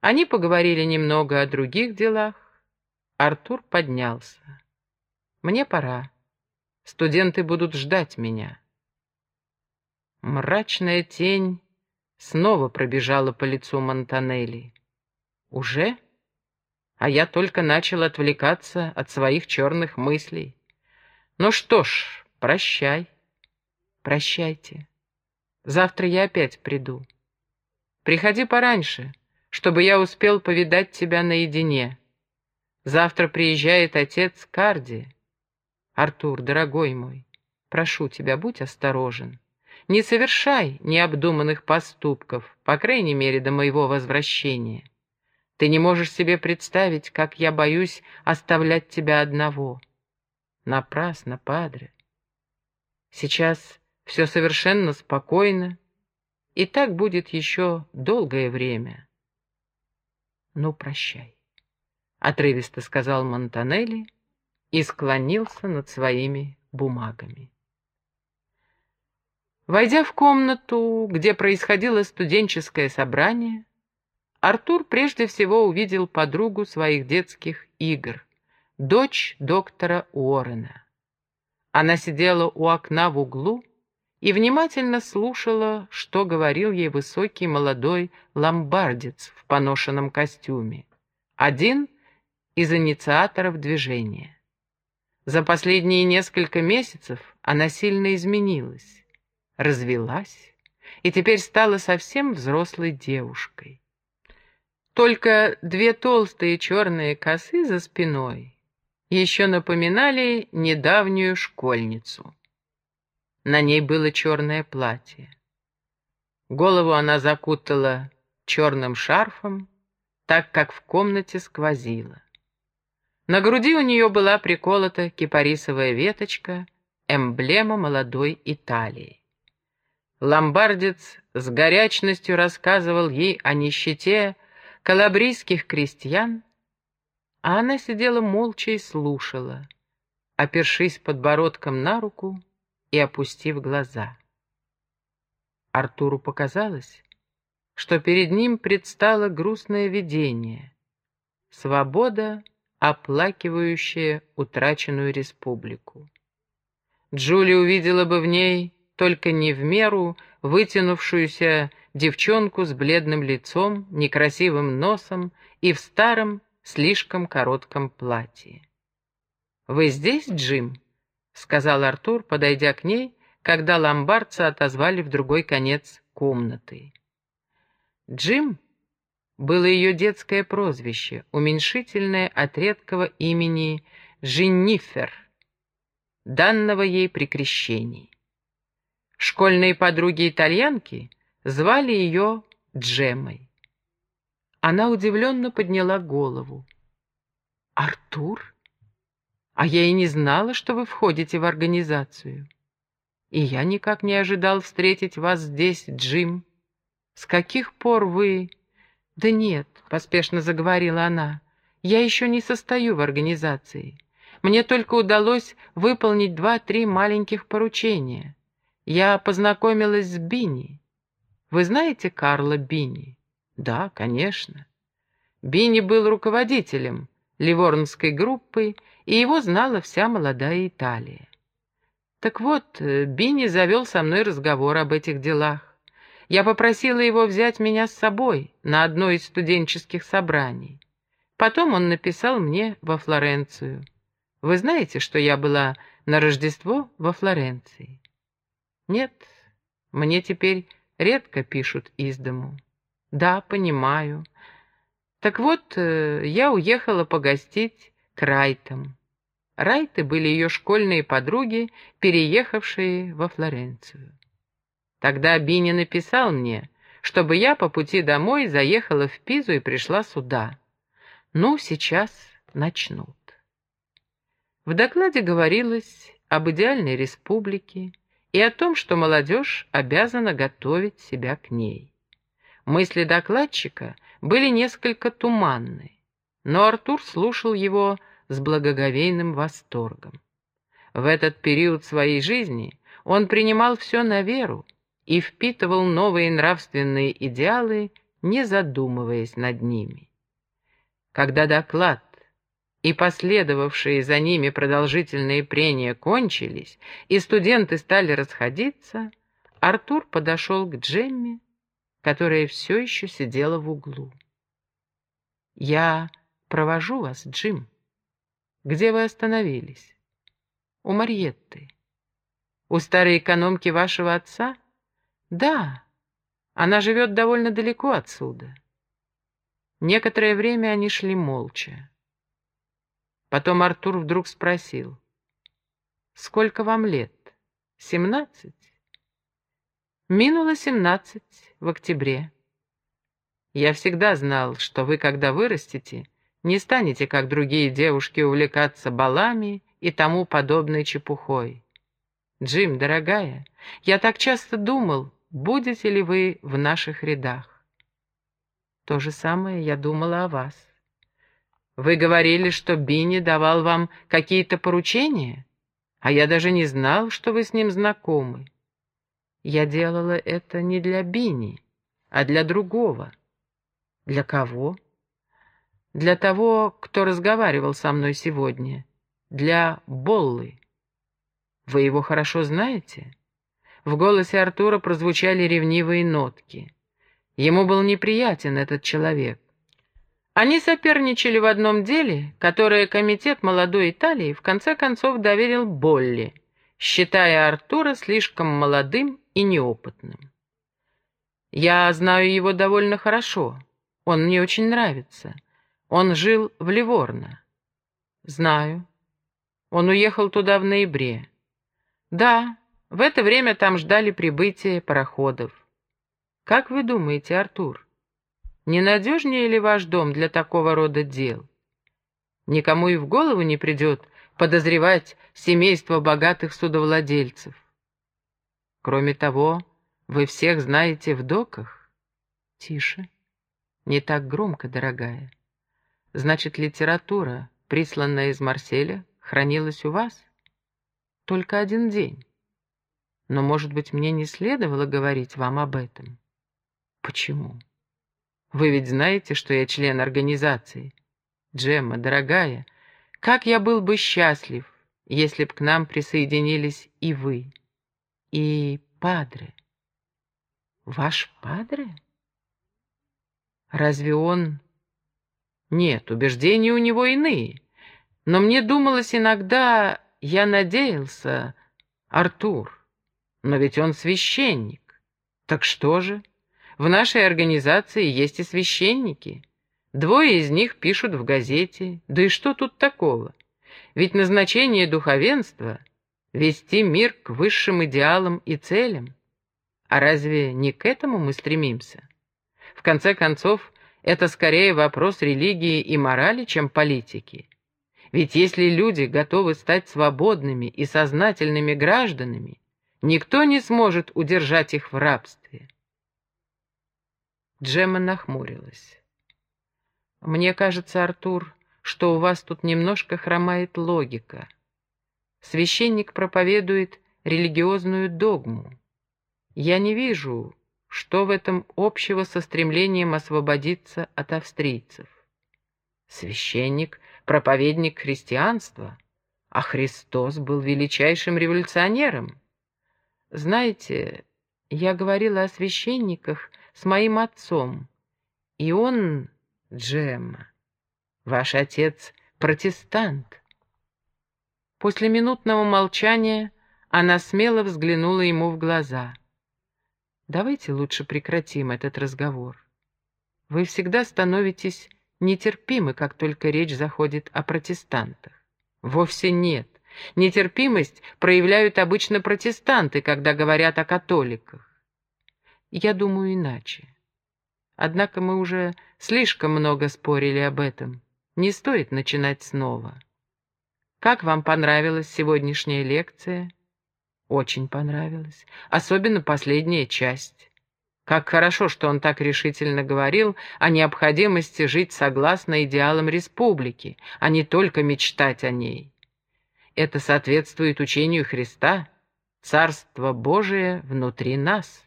Они поговорили немного о других делах. Артур поднялся. «Мне пора. Студенты будут ждать меня». Мрачная тень снова пробежала по лицу Монтанелли. «Уже?» А я только начал отвлекаться от своих черных мыслей. «Ну что ж, прощай». «Прощайте. Завтра я опять приду. Приходи пораньше, чтобы я успел повидать тебя наедине. Завтра приезжает отец Карди. Артур, дорогой мой, прошу тебя, будь осторожен. Не совершай необдуманных поступков, по крайней мере, до моего возвращения. Ты не можешь себе представить, как я боюсь оставлять тебя одного. Напрасно, падре. Сейчас все совершенно спокойно, и так будет еще долгое время. Ну, прощай, — отрывисто сказал Монтанелли и склонился над своими бумагами. Войдя в комнату, где происходило студенческое собрание, Артур прежде всего увидел подругу своих детских игр, дочь доктора Уоррена. Она сидела у окна в углу и внимательно слушала, что говорил ей высокий молодой ломбардец в поношенном костюме, один из инициаторов движения. За последние несколько месяцев она сильно изменилась, развелась и теперь стала совсем взрослой девушкой. Только две толстые черные косы за спиной еще напоминали недавнюю школьницу. На ней было черное платье. Голову она закутала черным шарфом, так как в комнате сквозило. На груди у нее была приколота кипарисовая веточка, эмблема молодой Италии. Ломбардец с горячностью рассказывал ей о нищете калабрийских крестьян, а она сидела молча и слушала, опершись подбородком на руку и опустив глаза. Артуру показалось, что перед ним предстало грустное видение — свобода, оплакивающая утраченную республику. Джули увидела бы в ней только не в меру вытянувшуюся девчонку с бледным лицом, некрасивым носом и в старом, слишком коротком платье. «Вы здесь, Джим?» — сказал Артур, подойдя к ней, когда ломбардца отозвали в другой конец комнаты. Джим было ее детское прозвище, уменьшительное от редкого имени Женнифер, данного ей при крещении. Школьные подруги-итальянки звали ее Джемой. Она удивленно подняла голову. «Артур?» А я и не знала, что вы входите в организацию. И я никак не ожидал встретить вас здесь, Джим. С каких пор вы... Да нет, поспешно заговорила она, я еще не состою в организации. Мне только удалось выполнить два-три маленьких поручения. Я познакомилась с Бинни. Вы знаете Карла Бинни? Да, конечно. Бинни был руководителем ливорнской группы и его знала вся молодая Италия. Так вот, э, Бинни завел со мной разговор об этих делах. Я попросила его взять меня с собой на одно из студенческих собраний. Потом он написал мне во Флоренцию. Вы знаете, что я была на Рождество во Флоренции? Нет, мне теперь редко пишут из дому. Да, понимаю. Так вот, э, я уехала погостить к Райтам. Райты были ее школьные подруги, переехавшие во Флоренцию. Тогда Бини написал мне, чтобы я по пути домой заехала в Пизу и пришла сюда. Ну, сейчас начнут. В докладе говорилось об идеальной республике и о том, что молодежь обязана готовить себя к ней. Мысли докладчика были несколько туманны, но Артур слушал его с благоговейным восторгом. В этот период своей жизни он принимал все на веру и впитывал новые нравственные идеалы не задумываясь над ними. Когда доклад и последовавшие за ними продолжительные прения кончились, и студенты стали расходиться, Артур подошел к Джемме, которая все еще сидела в углу. «Я провожу вас, Джим. Где вы остановились?» «У Марьетты». «У старой экономки вашего отца?» «Да, она живет довольно далеко отсюда». Некоторое время они шли молча. Потом Артур вдруг спросил. «Сколько вам лет? Семнадцать?» «Минуло семнадцать в октябре. Я всегда знал, что вы, когда вырастете, не станете, как другие девушки, увлекаться балами и тому подобной чепухой. Джим, дорогая, я так часто думал, будете ли вы в наших рядах. То же самое я думала о вас. Вы говорили, что Бинни давал вам какие-то поручения, а я даже не знал, что вы с ним знакомы. Я делала это не для Бинни, а для другого. Для кого? Для того, кто разговаривал со мной сегодня. Для Боллы. Вы его хорошо знаете? В голосе Артура прозвучали ревнивые нотки. Ему был неприятен этот человек. Они соперничали в одном деле, которое комитет молодой Италии в конце концов доверил Болли, считая Артура слишком молодым и неопытным. Я знаю его довольно хорошо. Он мне очень нравится. Он жил в Ливорно. Знаю. Он уехал туда в ноябре. Да, в это время там ждали прибытия пароходов. Как вы думаете, Артур, Ненадежнее ли ваш дом для такого рода дел? Никому и в голову не придет подозревать семейство богатых судовладельцев. Кроме того, вы всех знаете в доках? Тише. Не так громко, дорогая. Значит, литература, присланная из Марселя, хранилась у вас? Только один день. Но, может быть, мне не следовало говорить вам об этом? Почему? Вы ведь знаете, что я член организации. Джемма, дорогая, как я был бы счастлив, если б к нам присоединились и вы, и Падре. Ваш Падре? Разве он... Нет, убеждения у него иные. Но мне думалось иногда, я надеялся, Артур, но ведь он священник. Так что же? В нашей организации есть и священники. Двое из них пишут в газете. Да и что тут такого? Ведь назначение духовенства — вести мир к высшим идеалам и целям. А разве не к этому мы стремимся? В конце концов, это скорее вопрос религии и морали, чем политики. Ведь если люди готовы стать свободными и сознательными гражданами, никто не сможет удержать их в рабстве. Джемма нахмурилась. «Мне кажется, Артур, что у вас тут немножко хромает логика. Священник проповедует религиозную догму. Я не вижу, что в этом общего со стремлением освободиться от австрийцев. Священник — проповедник христианства, а Христос был величайшим революционером. Знаете, я говорила о священниках, с моим отцом. И он, Джемма, ваш отец протестант. После минутного молчания она смело взглянула ему в глаза. «Давайте лучше прекратим этот разговор. Вы всегда становитесь нетерпимы, как только речь заходит о протестантах. Вовсе нет. Нетерпимость проявляют обычно протестанты, когда говорят о католиках. Я думаю иначе. Однако мы уже слишком много спорили об этом. Не стоит начинать снова. Как вам понравилась сегодняшняя лекция? Очень понравилась. Особенно последняя часть. Как хорошо, что он так решительно говорил о необходимости жить согласно идеалам республики, а не только мечтать о ней. Это соответствует учению Христа. Царство Божие внутри нас.